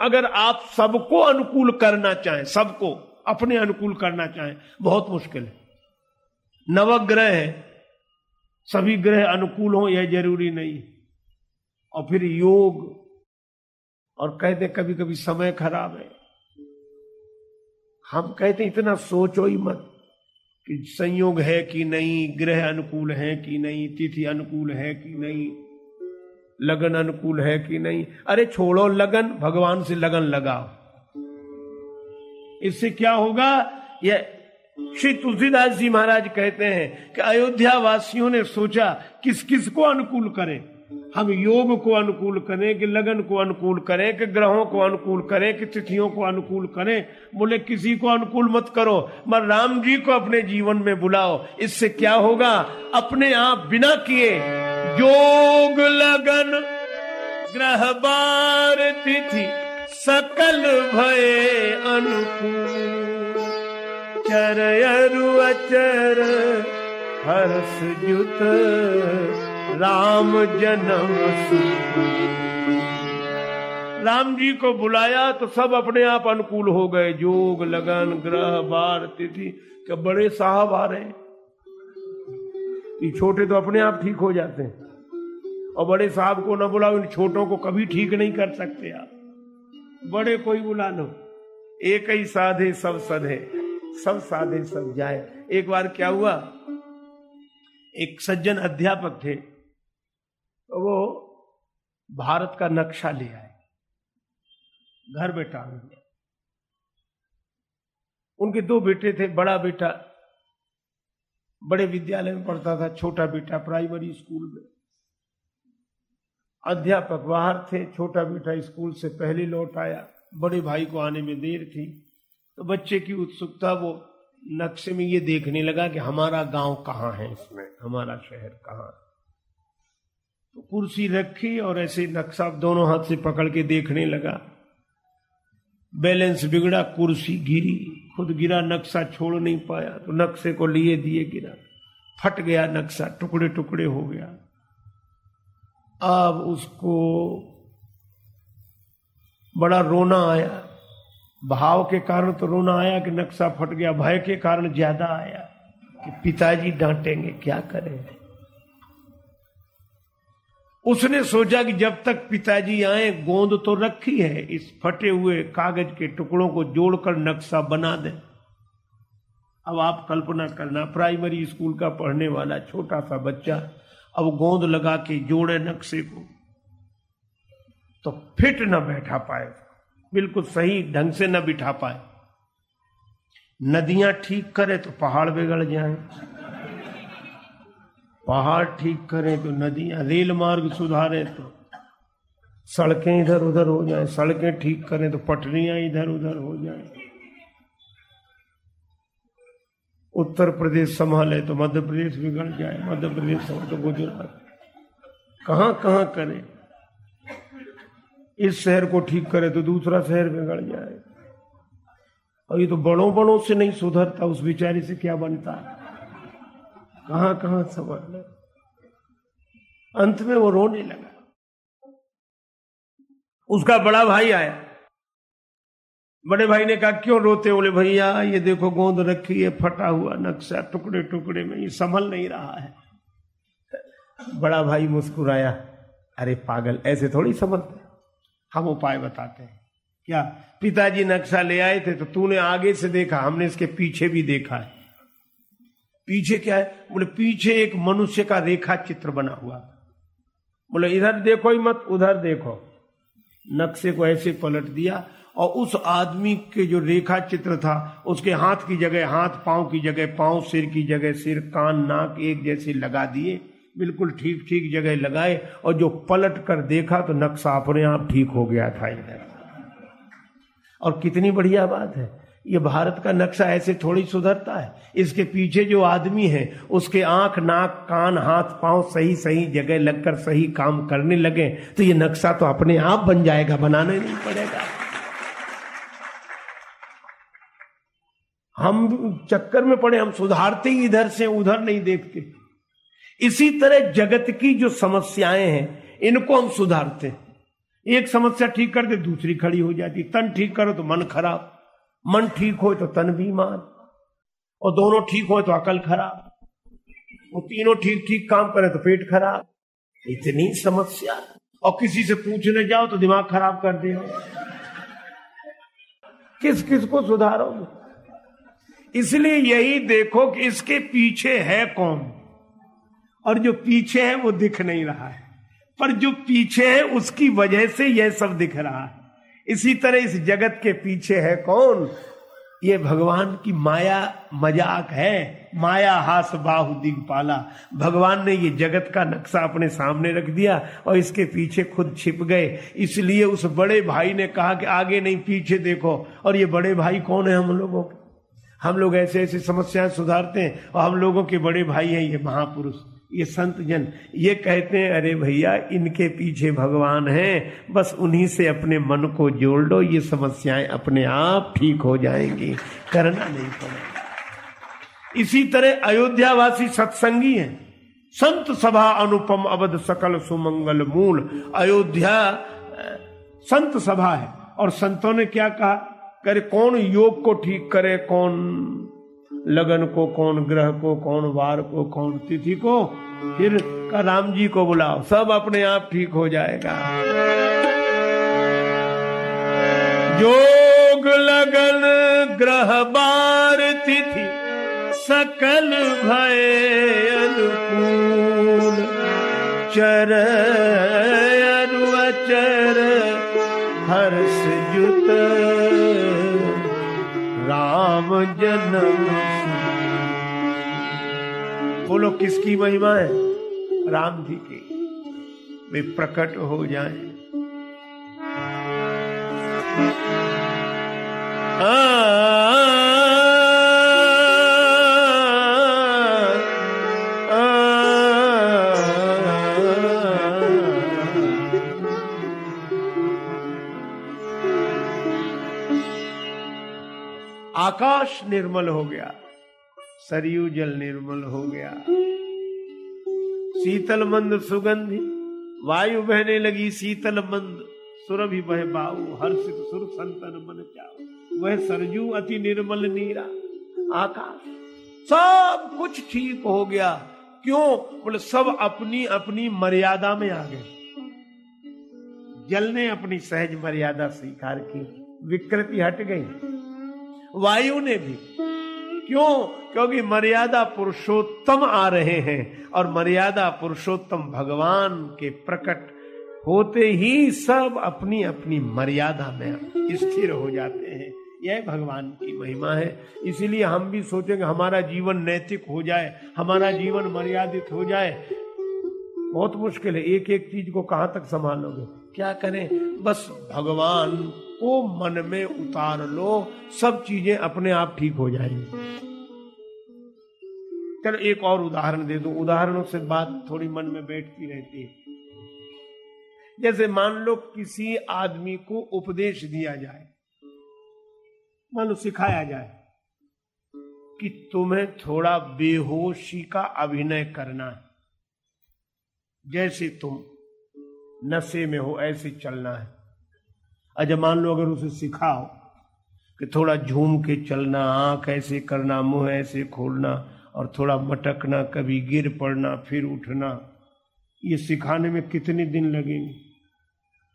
अगर आप सबको अनुकूल करना चाहें, सबको अपने अनुकूल करना चाहें, बहुत मुश्किल है। नवग्रह है, सभी ग्रह अनुकूल हो यह ज़रूरी नहीं। और फिर योग, और कहते कभी कभी समय खराब है। हम कहते इतना सोचो ही मत कि संयोग है कि नहीं, ग्रह अनुकूल है कि नहीं, तिथि अनुकूल है कि नहीं। लगन अनुकूल है कि नहीं? अरे छोड़ो लगन, भगवान से लगन लगाओ। इससे क्या होगा? यह श्री तुलसीदास जी महाराज कहते हैं कि अयोध्या वासियों ने सोचा किस किस को अनुकूल करें? हम योग को अनुकूल करें कि लगन को अनुकूल करें कि ग्रहों को अनुकूल करें कि तिथियों को अनुकूल करें? बोले, किसी को अनुकूल मत करो, मगर राम जी को अपने जीवन में बुलाओ। इससे क्या होगा? अपने आप बिना किए योग लगन ग्रह बार तिथि सकल भय अनुकूल। चरयरु अचर हर्ष जुत राम जन्म राम जी को बुलाया तो सब अपने आप अनुकूल हो गए। जोग लगन ग्रह बार तिथि। के बड़े साहब आ रहे ये छोटे तो अपने आप ठीक हो जाते हैं। और बड़े साहब को ना बुलाओ, इन छोटों को कभी ठीक नहीं कर सकते आप। बड़े कोई बुला लो। एक ही साधे सब सधे, सब साधे सब जाए। एक बार क्या हुआ? एक सज्जन अध्यापक थे तो वो भारत का नक्शा ले आए। घर बैठा उनके दो बेटे थे, बड़ा बेटा बड़े विद्यालय में पढ़ता था, छोटा बेटा प्राइमरी स्कूल में। अध्यापक बाहर थे, छोटा बेटा स्कूल से पहले लौट आया। बड़े भाई को आने में देर थी। तो बच्चे की उत्सुकता वो नक्शे में ये देखने लगा कि हमारा गाँव कहाँ है इसमें, हमारा शहर कहाँ है। तो कुर्सी रखी और ऐसे नक्शा दोनों हाथ से पकड़ के देखने लगा। बैलेंस बिगड़ा, कुर्सी गिरी खुद गिरा, नक्शा छोड़ नहीं पाया तो नक्शे को लिए दिए गिरा। फट गया नक्शा टुकड़े टुकड़े हो गया। अब उसको बड़ा रोना आया। भाव के कारण तो रोना आया कि नक्शा फट गया, भय के कारण ज़्यादा आया कि पिताजी डांटेंगे, क्या करें? उसने सोचा कि जब तक पिताजी आए, गोंद तो रखी है, इस फटे हुए कागज़ के टुकड़ों को जोड़कर नक्शा बना दे। अब आप कल्पना करना, प्राइमरी स्कूल का पढ़ने वाला छोटा सा बच्चा अब गोंद लगा के जोड़े नक्शे को तो फिट न बैठा पाए, बिल्कुल सही ढंग से न बिठा पाए। नदियाँ ठीक करे तो पहाड़ बिगड़ जाए। पहाड़ ठीक करें तो नदियाँ, रेल मार्ग सुधारें तो। सड़कें इधर उधर हो जाए, सड़कें ठीक करें तो पटरियाँ इधर उधर हो जाए। उत्तर प्रदेश संभाले तो मध्य प्रदेश बिगड़ जाए, मध्य प्रदेश संभाले तो गुजरात। कहाँ कहाँ करें? इस शहर को ठीक करे तो दूसरा शहर बिगड़ जाए। और ये तो बड़ों बड़ों से नहीं सुधरता, उस बेचारे से क्या बनता? है कहाँ कहाँ संभाल अंत में वो रोने लगा। उसका बड़ा भाई आया। बड़े भाई ने कहा, क्यों रोते बोले, भैया, ये देखो, गोंद रखी है, फटा हुआ नक्शा, टुकड़े टुकड़े में, ये संभल नहीं रहा है। बड़ा भाई मुस्कुराया। अरे पागल, ऐसे थोड़ी समझते हम उपाय बताते हैं। क्या? पिताजी नक्शा ले आए थे तो तूने आगे से देखा, हमने इसके पीछे भी देखा है। पीछे क्या है? बोले, पीछे एक मनुष्य का रेखा चित्र बना हुआ बोले, इधर देखो ही मत, उधर देखो। नक्शे को ऐसे पलट दिया और उस आदमी के जो रेखा चित्र था, उसके हाथ की जगह, हाथ पाँव की जगह, पाँव सिर की जगह, सिर, कान, नाक एक जैसे लगा दिए, बिल्कुल ठीक ठीक जगह लगाए और जो पलट कर देखा तो नक्शा अपने आप ठीक हो गया था इधर। और कितनी बढ़िया बात है। ये भारत का नक्शा ऐसे थोड़ी सुधरता है। इसके पीछे जो आदमी है, उसके आँख, नाक, कान, हाथ, पाँव सही सही जगह लगकर सही काम करने लगे तो ये नक्शा तो अपने आप बन जाएगा, बनाना नहीं पड़ेगा। हम चक्कर में पड़े, हम सुधारते ही इधर से, उधर नहीं देखते। इसी तरह जगत की जो समस्याएँ हैं, इनको हम सुधारते एक समस्या ठीक कर दे दूसरी खड़ी हो जाती, तन ठीक करो तो मन खराब। मन ठीक हो तो तन बीमार और दोनों ठीक हो तो अकल खराब। वो तीनों ठीक ठीक काम करे तो पेट खराब। इतनी समस्या। और किसी से पूछने जाओ तो दिमाग खराब कर दे किस किस को सुधारोगे? इसलिए यही देखो कि इसके पीछे है कौन। और जो पीछे है वो दिख नहीं रहा है। पर जो पीछे है उसकी वजह से यह सब दिख रहा है। इसी तरह इस जगत के पीछे है कौन? ये भगवान की माया मज़ाक है। माया हास बाहु दिगपाला भगवान ने ये जगत का नक्शा अपने सामने रख दिया और इसके पीछे खुद छिप गए। इसलिए उस बड़े भाई ने कहा कि आगे नहीं, पीछे देखो। और ये बड़े भाई कौन है हम लोगों के? हम लोग ऐसे ऐसी समस्याएँ सुधारते हैं और हम लोगों के बड़े भाई हैं ये महापुरुष। ये संत जन, ये कहते हैं, अरे भैया, इनके पीछे भगवान है। बस उन्हीं से अपने मन को जोड़ लो, ये समस्याएँ अपने आप ठीक हो जाएँगी। करना नहीं पड़ेगा। इसी तरह अयोध्यावासी सत्संगी हैं। संत सभा अनुपम अवध सकल सुमंगल मूल। अयोध्या संत सभा है। और संतों ने क्या कहा? करे, कौन योग को ठीक करे, कौन लगन को कौन ग्रह को, कौन वार को, कौन तिथि को, फिर का राम जी को बुलाओ, सब अपने आप ठीक हो जाएगा। योग लगन ग्रह बार तिथि, सकल भय अनुकूल। चर अचर जन्म बोलो किसकी महिमा है? राम जी की। वे प्रकट हो जाए। निर्मल हो गया, सरयू जल निर्मल हो गया। शीतल मंद सुगंधि, वायु बहने लगी शीतल मंद, सुरभि बह बाऊ हर्षित सुर संतन मन चाओ वह सरजू अति निर्मल नीरा, आकाश, सब कुछ ठीक हो गया। क्यों? बोले, सब अपनी अपनी मर्यादा में आ गए। जल ने अपनी सहज मर्यादा स्वीकार की, विकृति हट गई। वायु ने भी। क्यों? क्योंकि मर्यादा पुरुषोत्तम आ रहे हैं और मर्यादा पुरुषोत्तम भगवान के प्रकट होते ही सब अपनी अपनी मर्यादा में स्थिर हो जाते हैं। यह भगवान की महिमा है। इसीलिए हम भी सोचेंगे हमारा जीवन नैतिक हो जाए, हमारा जीवन मर्यादित हो जाए। बहुत मुश्किल है। एक एक चीज़ को कहाँ तक संभालोगे? क्या करें? बस भगवान को मन में उतार लो, सब चीज़ें अपने आप ठीक हो जाएँगी। चलो एक और उदाहरण दे दो। उदाहरणों से बात थोड़ी मन में बैठती रहती है। जैसे मान लो किसी आदमी को उपदेश दिया जाए, मान लो सिखाया जाए कि तुम्हें थोड़ा बेहोशी का अभिनय करना है। जैसे तुम नशे में हो, ऐसे चलना है। अच्छा मान लो अगर उसे सिखाओ कि थोड़ा झूम के चलना, आँख ऐसे करना, मुँह ऐसे खोलना और थोड़ा मटकना कभी गिर पड़ना, फिर उठना, ये सिखाने में कितने दिन लगेंगे?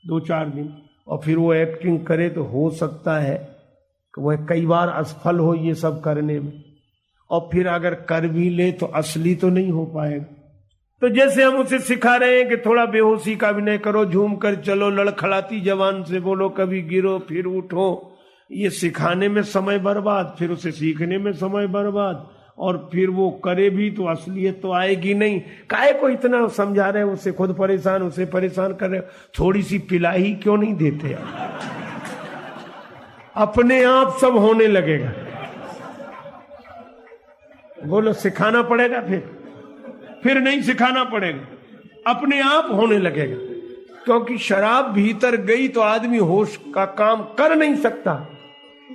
दो चार दिन। और फिर वो एक्टिंग करे तो हो सकता है कि वह कई बार असफल हो ये सब करने में। और फिर अगर कर भी ले तो असली तो नहीं हो पाएगा। तो जैसे हम उसे सिखा रहे हैं कि थोड़ा बेहोशी का अभिनय करो, झूम कर चलो, लड़खड़ाती जवान से बोलो, कभी गिरो, फिर उठो। ये सिखाने में समय बर्बाद, फिर उसे सीखने में समय बर्बाद, और फिर वो करे भी तो असलियत तो आएगी नहीं। काय को इतना समझा रहे उसे खुद परेशान, उसे परेशान कर रहे थोड़ी सी पिलाई क्यों नहीं देते अपने आप सब होने लगेगा। बोलो, सिखाना पड़ेगा फिर? फिर नहीं सिखाना पड़ेगा। अपने आप होने लगेगा। क्योंकि शराब भीतर गई तो आदमी होश का काम कर नहीं सकता।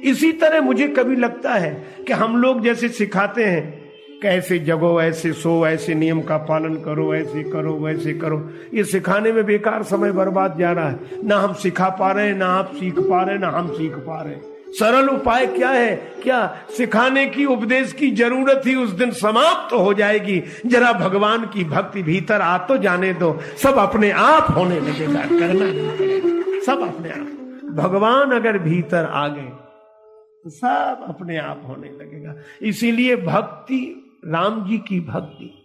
इसी तरह मुझे कभी लगता है कि हम लोग जैसे सिखाते हैं कैसे जगो, ऐसे सो, ऐसे नियम का पालन करो, ऐसे करो, वैसे करो। ये सिखाने में बेकार समय बर्बाद जा रहा है। ना हम सिखा पा रहे हैं, ना आप सीख पा रहे हैं, ना हम सीख पा रहे हैं। सरल उपाय क्या है? क्या सिखाने की, उपदेश की ज़रूरत ही उस दिन समाप्त तो हो जाएगी? जरा भगवान की भक्ति भीतर आ तो जाने दो। सब अपने आप होने लगेगा, करना सब अपने आप। भगवान अगर भीतर आ गए तो सब अपने आप होने लगेगा। इसीलिए भक्ति, राम जी की भक्ति।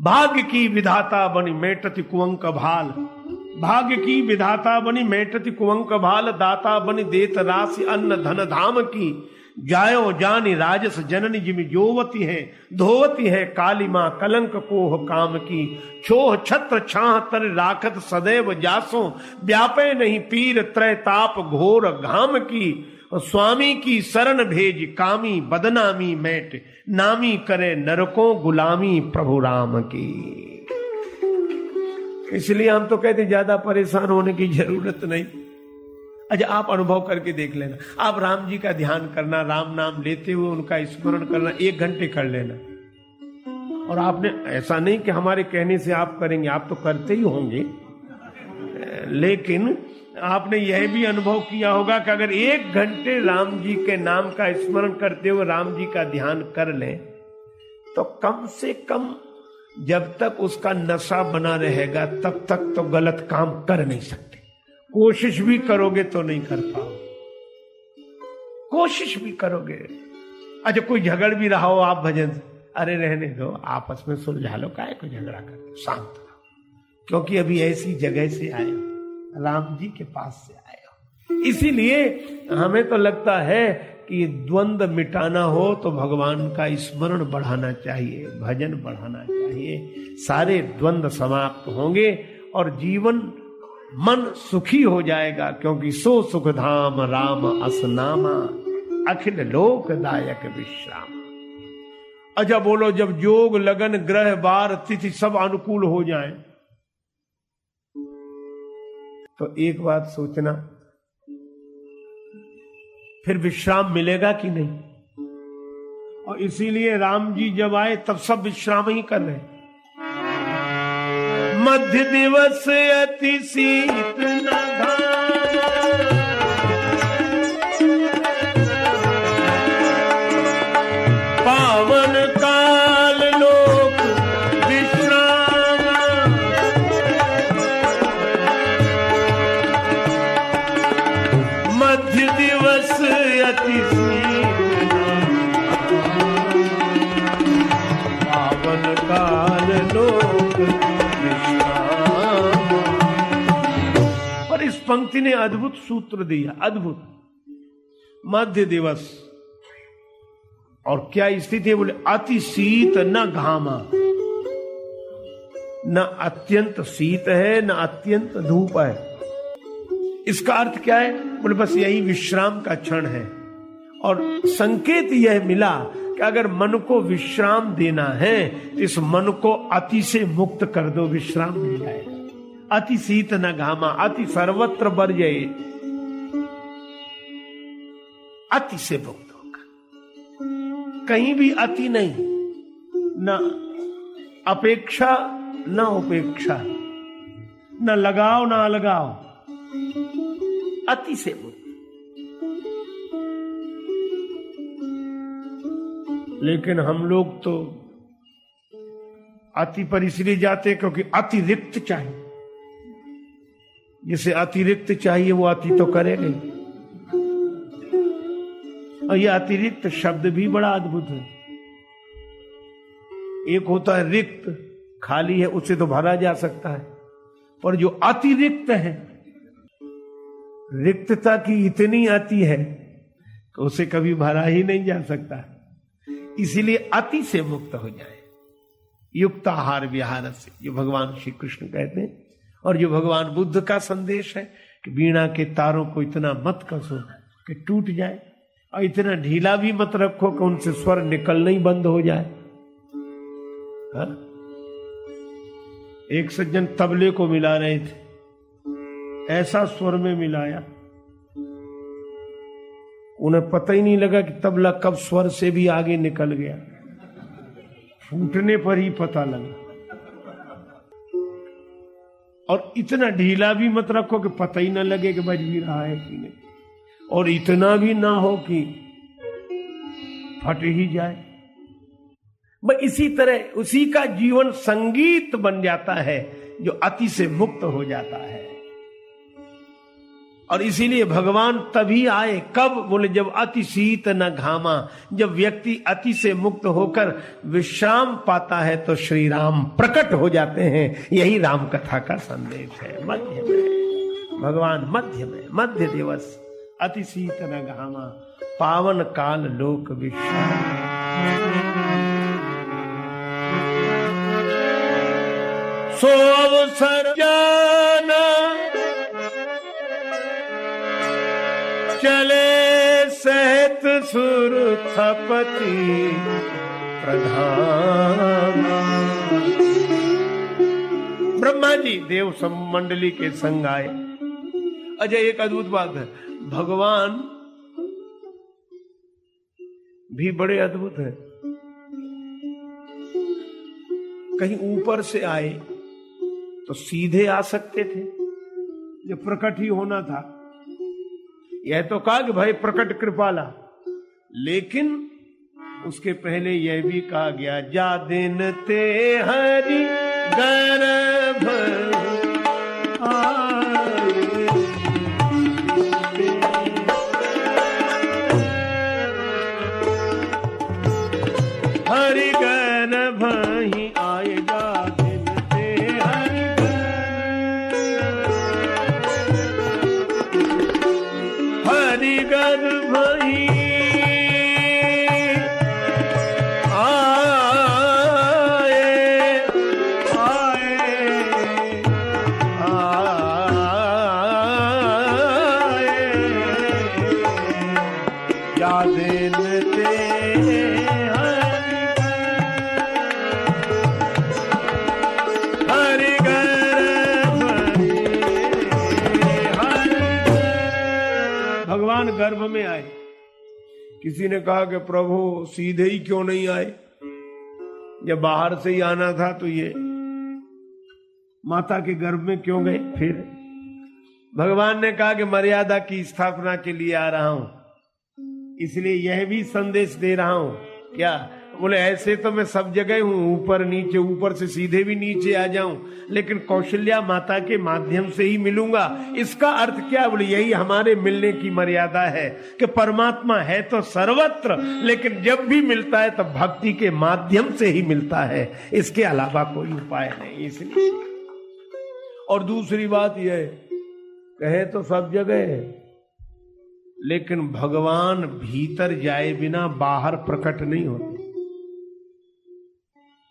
भाग्य की विधाता बनी, मेटति कुंक भाल। भाग्य की विधाता बनी मेटति कुंक भाल, दाता बनी देत राशि अन्न धन धाम की। जायो जानी राजस जननी जिम जोवती है, धोवती है काली माँ कलंक कोह काम की। छोह छत्र छाह तर राखत सदैव जासो, व्यापे नहीं पीर त्रय ताप घोर घाम की। स्वामी की शरण भेज कामी, बदनामी मैट, नामी करे नरकों गुलामी प्रभु राम की। इसलिए हम तो कहते ज़्यादा परेशान होने की ज़रूरत नहीं। अच्छा आप अनुभव करके देख लेना। आप राम जी का ध्यान करना, राम नाम लेते हुए उनका स्मरण करना, एक घंटे कर लेना। और आपने ऐसा नहीं कि हमारे कहने से आप करेंगे, आप तो करते ही होंगे। लेकिन आपने यह भी अनुभव किया होगा कि अगर एक घंटे राम जी के नाम का स्मरण करते हुए राम जी का ध्यान कर लें तो कम से कम जब तक उसका नशा बना रहेगा, तब तक तो गलत काम कर नहीं सकते। कोशिश भी करोगे तो नहीं कर पाओ कोशिश भी करोगे। अच्छा कोई झगड़ भी रहा हो आप भजन अरे रहने दो, आपस में सुलझा लो को झगड़ा कर शांत रहो। क्योंकि अभी ऐसी जगह से आए राम जी के पास से आए हो। इसीलिए हमें तो लगता है कि द्वंद मिटाना हो तो भगवान का स्मरण बढ़ाना चाहिए, भजन बढ़ाना चाहिए। सारे द्वंद समाप्त होंगे और जीवन, मन सुखी हो जाएगा क्योंकि सो सुख धाम राम असनामा, अखिल लोकदायक विश्राम। अच्छा बोलो, जब योग लगन, ग्रह बार तिथि सब अनुकूल हो जाए तो एक बात सोचना फिर विश्राम मिलेगा कि नहीं? और इसीलिए राम जी जब आए, तब सब विश्राम ही कर रहे मध्य दिवस अति शीत पावन पंक्ति ने अद्भुत सूत्र दिया, अद्भुत। मध्य दिवस, और क्या स्थिति है? बोले, अति शीत न घामा। न अत्यंत शीत है, न अत्यंत धूप है। इसका अर्थ क्या है? बोले, बस यही विश्राम का क्षण है। और संकेत यह मिला कि अगर मन को विश्राम देना है तो इस मन को अति से मुक्त कर दो, विश्राम मिल जाएगा। अति शीत न घामा, अति सर्वत्र बर जाए अति से मुक्त होगा कहीं भी अति नहीं, न अपेक्षा, न उपेक्षा। न लगाओ, ना अलगाओ। अति से मुक्त। लेकिन हम लोग तो अति पर इसलिए जाते क्योंकि अतिरिक्त चाहिए। जिसे अतिरिक्त चाहिए, वो अति तो करेगा। और ये अतिरिक्त शब्द भी बड़ा अद्भुत है। एक होता है रिक्त, खाली है, उसे तो भरा जा सकता है। पर जो अतिरिक्त है, रिक्तता की इतनी अति है कि उसे कभी भरा ही नहीं जा सकता इसीलिए अति से मुक्त हो जाए। युक्त आहार विहार से, जो भगवान श्री कृष्ण कहते हैं और जो भगवान बुद्ध का संदेश है कि वीणा के तारों को इतना मत कसो कि टूट जाए। और इतना ढीला भी मत रखो कि उनसे स्वर निकलना ही बंद हो जाए। हा? एक सज्जन तबले को मिला रहे थे। ऐसा स्वर में मिलाया। उन्हें पता ही नहीं लगा कि तबला कब स्वर से भी आगे निकल गया। फूटने पर ही पता लगा। और इतना ढीला भी मत रखो कि पता ही ना लगे कि बज भी रहा है कि नहीं। और इतना भी ना हो कि फट ही जाए। बस इसी तरह उसी का जीवन संगीत बन जाता है, जो अति से मुक्त हो जाता है। और इसीलिए भगवान तभी आए, कब? बोले, जब अति शीत न घामा, जब व्यक्ति अति से मुक्त होकर विश्राम पाता है तो श्री राम प्रकट हो जाते हैं। यही राम कथा का संदेश है। मध्य में, भगवान मध्य में, मध्य दिवस, अति शीत न घामा, पावन काल लोक विश्राम। सो अवसर जाना चले सहत सुर थपति प्रधान। ब्रह्मा जी, देव मंडली के संग आए। अजय, एक अद्भुत बात है। भगवान भी बड़े अद्भुत है। कहीं ऊपर से आए तो सीधे आ सकते थे। जो प्रकट ही होना था। यह तो कहा कि भाई प्रकट कृपाला। लेकिन उसके पहले यह भी कहा गया, जा दिन ते हरी गर्भ हरि भगवान गर्भ में आए। किसी ने कहा कि प्रभु, सीधे ही क्यों नहीं आए? जब बाहर से ही आना था तो ये, माता के गर्भ में क्यों गए? फिर भगवान ने कहा कि मर्यादा की स्थापना के लिए आ रहा हूँ। इसलिए यह भी संदेश दे रहा हूँ। क्या? बोले, ऐसे तो मैं सब जगह हूँ, ऊपर नीचे, ऊपर से सीधे भी नीचे आ जाऊँ, लेकिन कौशल्या माता के माध्यम से ही मिलूँगा। इसका अर्थ क्या? बोले, यही हमारे मिलने की मर्यादा है कि परमात्मा है तो सर्वत्र, लेकिन जब भी मिलता है तो भक्ति के माध्यम से ही मिलता है। इसके अलावा कोई उपाय नहीं, इसलिए। और दूसरी बात यह कहे तो सब जगह है। लेकिन भगवान भीतर जाए बिना बाहर प्रकट नहीं होते।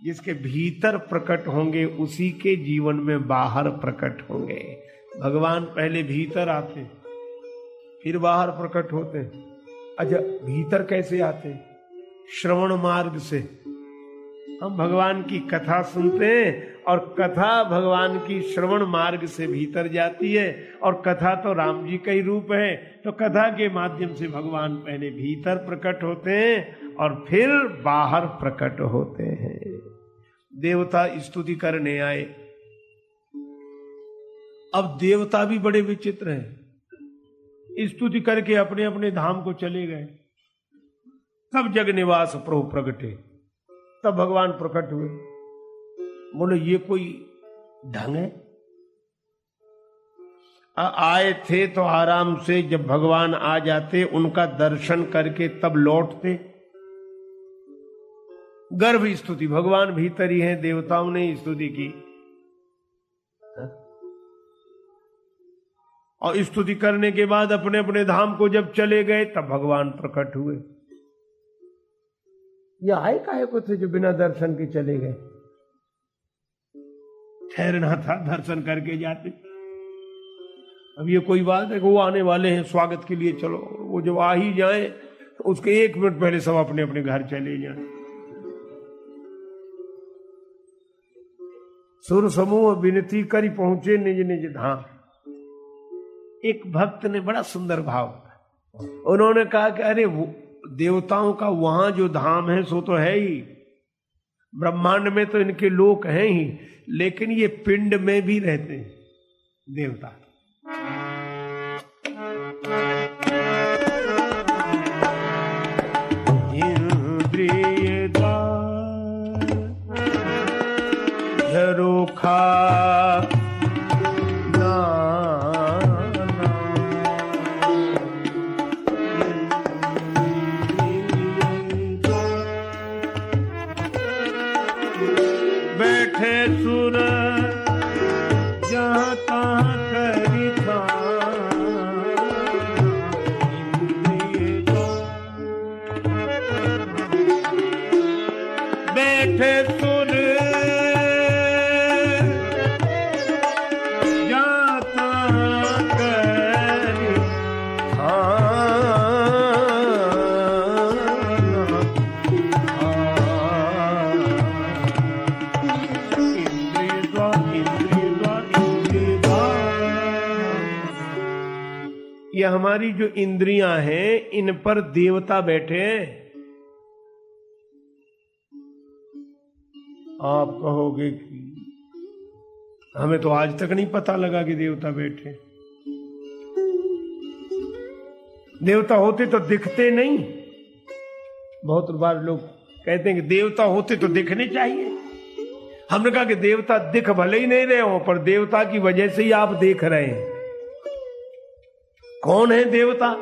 जिसके भीतर प्रकट होंगे, उसी के जीवन में बाहर प्रकट होंगे। भगवान पहले भीतर आते, फिर बाहर प्रकट होते। अच्छा भीतर कैसे आते? श्रवण मार्ग से। हम भगवान की कथा सुनते हैं और कथा भगवान की श्रवण मार्ग से भीतर जाती है और कथा तो राम जी का ही रूप है। तो कथा के माध्यम से भगवान पहले भीतर प्रकट होते हैं और फिर बाहर प्रकट होते हैं। देवता स्तुति करने आए। अब देवता भी बड़े विचित्र हैं। स्तुति करके अपने अपने धाम को चले गए। सब जग निवास प्रभु प्रगटे। तब भगवान प्रकट हुए। बोले, ये कोई ढंग है? आए थे तो आराम से जब भगवान आ जाते, उनका दर्शन करके तब लौटते। गर्भ स्तुति, भगवान भीतर ही है, देवताओं ने स्तुति की। और स्तुति करने के बाद अपने अपने धाम को जब चले गए, तब भगवान प्रकट हुए। ये आए काहे को थे जो बिना दर्शन के चले गए? ठहरना था दर्शन करके जाते। अब ये कोई बात है कि वो आने वाले हैं, स्वागत के लिए चलो। वो जब आ ही जाए तो उसके एक मिनट पहले सब अपने अपने घर चले जाए। सुर समूह विनती करी पहुँचे निज निज धाम। एक भक्त ने बड़ा सुंदर भाव उन्होंने कहा कि अरे देवताओं का वहाँ जो धाम है, सो तो है ही। ब्रह्मांड में तो इनके लोक हैं ही, लेकिन ये पिंड में भी रहते हैं, देवता। ये हमारी जो इंद्रियाँ हैं, इन पर देवता बैठे हैं। आप कहोगे कि हमें तो आज तक नहीं पता लगा कि देवता बैठे देवता होते तो दिखते नहीं। बहुत बार लोग कहते हैं कि देवता होते तो दिखने चाहिए। हमने कहा कि देवता दिख भले ही नहीं रहे हो, पर देवता की वजह से ही आप देख रहे हैं। कौन है देवता?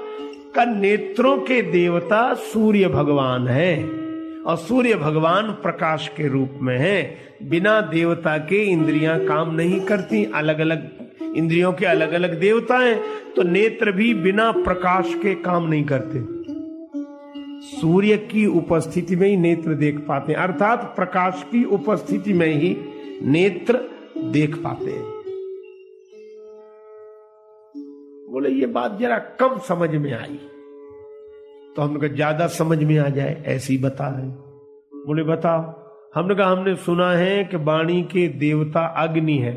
का नेत्रों के देवता सूर्य भगवान है। और सूर्य भगवान प्रकाश के रूप में है। बिना देवता के इंद्रियाँ काम नहीं करती। अलग अलग इंद्रियों के अलग अलग देवता हैं। तो नेत्र भी बिना प्रकाश के काम नहीं करते। सूर्य की उपस्थिति में ही नेत्र देख पाते हैं। अर्थात प्रकाश की उपस्थिति में ही नेत्र देख पाते हैं। ये बात जरा कम समझ में आई। तो हमने कहा, ज़्यादा समझ में आ जाए, ऐसी बता रहे बोले, बताओ, हमने कहा, हमने सुना है कि वाणी के देवता अग्नि है।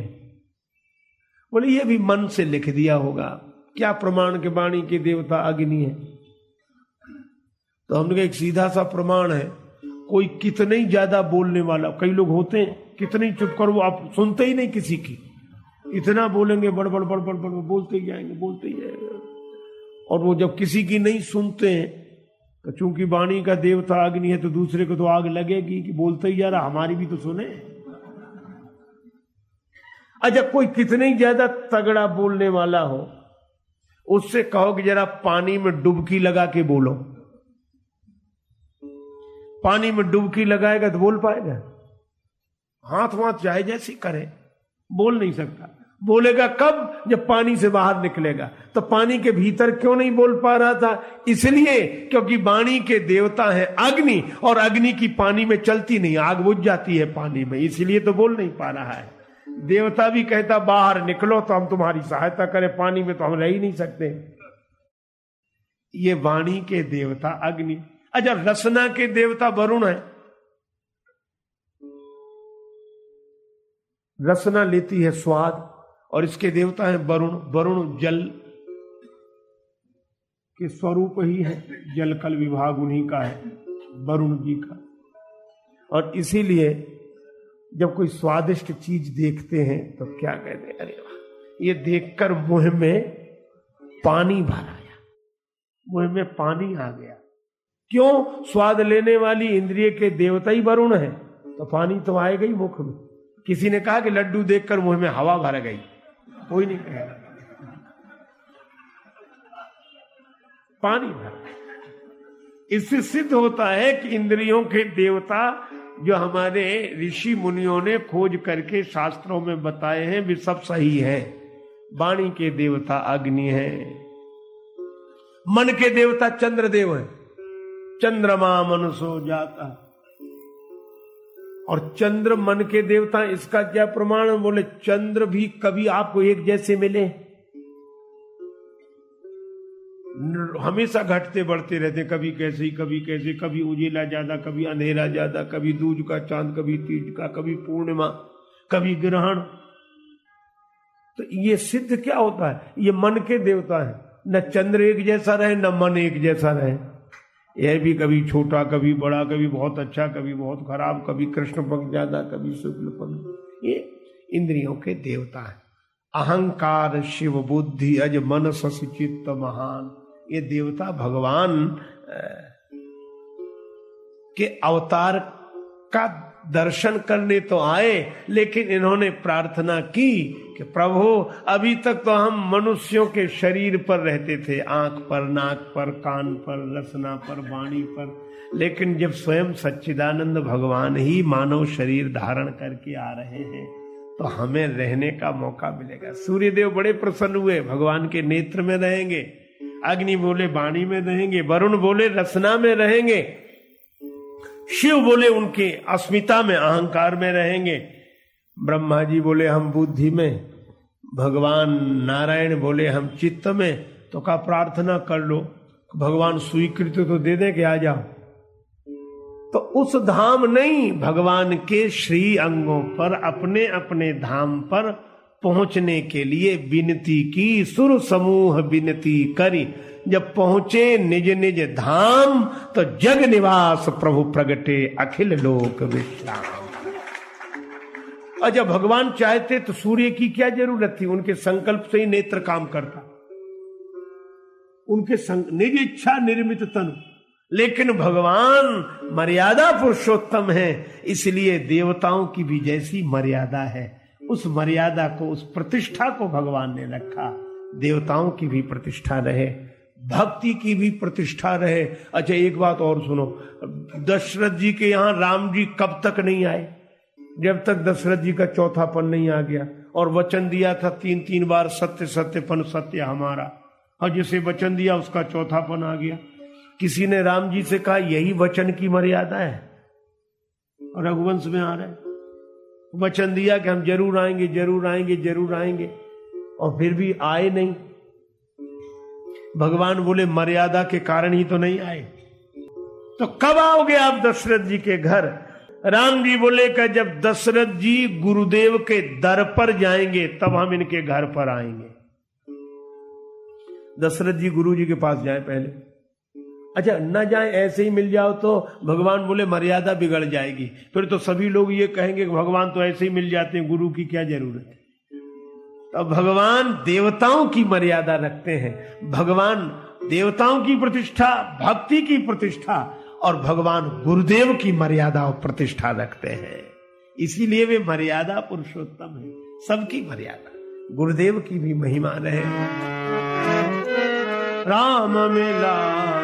बोले, ये भी मन से लिख दिया होगा, क्या प्रमाण के वाणी के देवता अग्नि है? तो हमने कहा, एक सीधा सा प्रमाण है, कोई कितने ही ज़्यादा बोलने वाला, कई लोग होते हैं, कितने चुप कर, वो आप सुनते ही नहीं किसी की। इतना बोलेंगे, बड़ बड़ बड़ बड़ बड़ बोलते ही जाएँगे, बोलते ही जाएँगे। और वो जब किसी की नहीं सुनते हैं तो चूँकि वाणी का देवता अग्नि है तो दूसरे को तो आग लगेगी कि बोलते ही जा रहा, हमारी भी तो सुने। अच्छा कोई कितने ही ज़्यादा तगड़ा बोलने वाला हो, उससे कहो कि जरा पानी में डुबकी लगा के बोलो। पानी में डुबकी लगाएगा तो बोल पाएगा। हाथ वाथ चाहे जैसी करे, बोल नहीं सकता। बोलेगा, कब? जब पानी से बाहर निकलेगा। तो पानी के भीतर क्यों नहीं बोल पा रहा था? इसलिए क्योंकि वाणी के देवता है अग्नि, और अग्नि की पानी में चलती नहीं, आग बुझ जाती है पानी में, इसलिए तो बोल नहीं पा रहा है। देवता भी कहता, बाहर निकलो तो हम तुम्हारी सहायता करें, पानी में तो हम रह ही नहीं सकते। ये वाणी के देवता अग्नि। अच्छा रसना के देवता वरुण है। रसना लेती है स्वाद और इसके देवता हैं वरुण। वरुण जल के स्वरूप ही है। जल कल विभाग उन्हीं का है, वरुण जी का। और इसीलिए जब कोई स्वादिष्ट चीज़ देखते हैं तो क्या कहते हैं, अरे वाह, ये देखकर मुँह में पानी भर आया। मुँह में पानी आ गया। क्यों? स्वाद लेने वाली इंद्रिय के देवता ही वरुण है। तो पानी तो आएगा ही मुख में। किसी ने कहा कि लड्डू देखकर मुँह में हवा भर गई। कोई नहीं कहेगा। पानी भर। इससे सिद्ध होता है कि इंद्रियों के देवता जो हमारे ऋषि मुनियों ने खोज करके शास्त्रों में बताए हैं, वे सब सही है। वाणी के देवता अग्नि है। मन के देवता चंद्रदेव है। चंद्रमा मनुष्य जाता। और चंद्र मन के देवता, इसका क्या प्रमाण? बोले, चंद्र भी कभी आपको एक जैसे मिले। हमेशा घटते बढ़ते रहते, कभी कैसे कभी कैसे, कभी उजेला ज़्यादा, कभी अंधेरा ज़्यादा, कभी दूज का चाँद, कभी तीज का, कभी पूर्णिमा, कभी ग्रहण। तो ये सिद्ध क्या होता है? ये मन के देवता है। न चंद्र एक जैसा रहे, न मन एक जैसा रहे। यह भी कभी छोटा, कभी बड़ा, कभी बहुत अच्छा कभी बहुत खराब, कभी कृष्ण पक्ष ज़्यादा, कभी शुक्ल पक्ष ये इंद्रियों के देवता है। अहंकार, शिव बुद्धि, अज मन सचित्त महान। ये देवता भगवान के अवतार का दर्शन करने तो आए, लेकिन इन्होंने प्रार्थना की कि प्रभु, अभी तक तो हम मनुष्यों के शरीर पर रहते थे, आँख पर, नाक पर, कान पर रसना पर, वाणी पर। लेकिन जब स्वयं सच्चिदानंद भगवान ही मानव शरीर धारण करके आ रहे हैं तो हमें रहने का मौका मिलेगा। सूर्यदेव बड़े प्रसन्न हुए, भगवान के नेत्र में रहेंगे, अग्नि बोले वाणी में रहेंगे, वरुण बोले रसना में रहेंगे शिव बोले, उनके अस्मिता में अहंकार में रहेंगे। ब्रह्मा जी बोले, हम बुद्धि में। भगवान नारायण बोले, हम चित्त में। तो का प्रार्थना कर लो। भगवान स्वीकृत तो दे दे के आ जाओ। तो उस धाम नहीं, भगवान के श्री अंगों पर अपने अपने धाम पर पहुँचने के लिए विनती की, सुर समूह विनती करी। जब पहुँचे निज निज धाम तो जग निवास प्रभु प्रगटे अखिल लोक विश्राम। और जब भगवान चाहते तो सूर्य की क्या ज़रूरत थी? उनके संकल्प से ही नेत्र काम करता। उनके निज इच्छा निर्मित तनु। लेकिन भगवान मर्यादा पुरुषोत्तम है, इसलिए देवताओं की भी जैसी मर्यादा है। उस मर्यादा को, उस प्रतिष्ठा को भगवान ने रखा। देवताओं की भी प्रतिष्ठा रहे, भक्ति की भी प्रतिष्ठा रहे। अच्छा एक बात और सुनो, दशरथ जी के यहाँ राम जी कब तक नहीं आए? जब तक दशरथ जी का चौथापन नहीं आ गया, और वचन दिया था तीन तीन बार, सत्य सत्यपन सत्य हमारा। और जिसे वचन दिया, उसका चौथापन आ गया। किसी ने राम जी से कहा, यही वचन की मर्यादा है? रघुवंश में आ रहे वचन दिया कि हम ज़रूर आएँगे ज़रूर आएँगे ज़रूर आएँगे। और फिर भी आए नहीं। भगवान बोले, मर्यादा के कारण ही तो नहीं आए। तो कब आओगे आप दशरथ जी के घर? राम जी बोले कि जब दशरथ जी गुरुदेव के दर पर जाएँगे, तब हम इनके घर पर आएँगे। दशरथ जी गुरु जी के पास जाए पहले। अच्छा न जाए ऐसे ही मिल जाओ तो भगवान बोले, मर्यादा बिगड़ जाएगी। फिर तो सभी लोग ये कहेंगे कि भगवान तो ऐसे ही मिल जाते हैं, गुरु की क्या ज़रूरत है? तो भगवान देवताओं की मर्यादा रखते हैं। भगवान देवताओं की प्रतिष्ठा, भक्ति की प्रतिष्ठा और भगवान गुरुदेव की मर्यादा और प्रतिष्ठा रखते हैं। इसीलिए वे मर्यादा पुरुषोत्तम है। सबकी मर्यादा। गुरुदेव की भी महिमा रहे। राम मिला।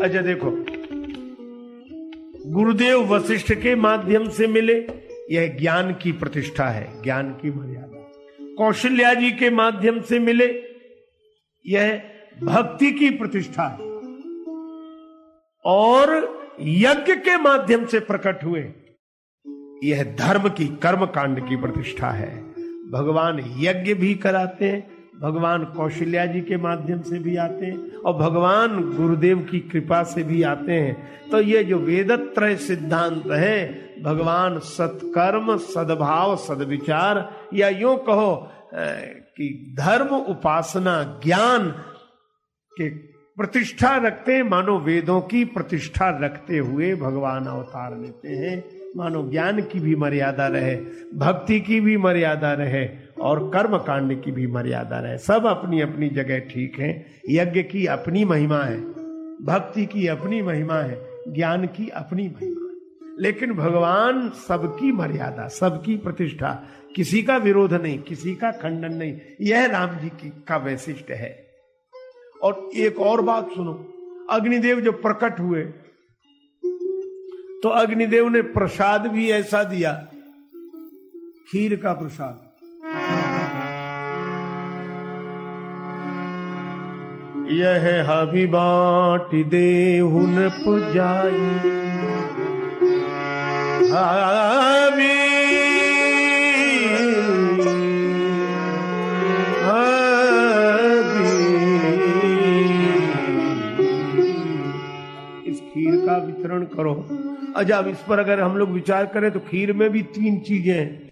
अच्छा देखो, गुरुदेव वशिष्ठ के माध्यम से मिले, यह ज्ञान की प्रतिष्ठा है, ज्ञान की मर्यादा। कौशल्या जी के माध्यम से मिले, यह भक्ति की प्रतिष्ठा है। और यज्ञ के माध्यम से प्रकट हुए, यह धर्म की कर्म कांड की प्रतिष्ठा है। भगवान यज्ञ भी कराते हैं भगवान कौशल्या जी के माध्यम से भी आते हैं और भगवान गुरुदेव की कृपा से भी आते हैं। तो ये जो वेदत्रय सिद्धांत है, भगवान सत्कर्म, सद्भाव, सदविचार, या यूँ कहो कि धर्म, उपासना, ज्ञान के प्रतिष्ठा रखते मानो वेदों की प्रतिष्ठा रखते हुए भगवान अवतार लेते हैं। मानो ज्ञान की भी मर्यादा रहे, भक्ति की भी मर्यादा रहे और कर्म कांड की भी मर्यादा रहे। सब अपनी अपनी जगह ठीक है। यज्ञ की अपनी महिमा है। भक्ति की अपनी महिमा है। ज्ञान की अपनी महिमा है। लेकिन भगवान सबकी मर्यादा, सबकी प्रतिष्ठा, किसी का विरोध नहीं, किसी का खंडन नहीं। यह राम जी की का वैशिष्ट है। और एक और बात सुनो। अग्निदेव जब प्रकट हुए तो अग्निदेव ने प्रसाद भी ऐसा दिया। खीर का प्रसाद। यह हबी बाट दे हुन पुजाई हबी इस खीर का वितरण करो। अब इस पर अगर हम लोग विचार करें तो खीर में भी तीन चीज़ें हैं।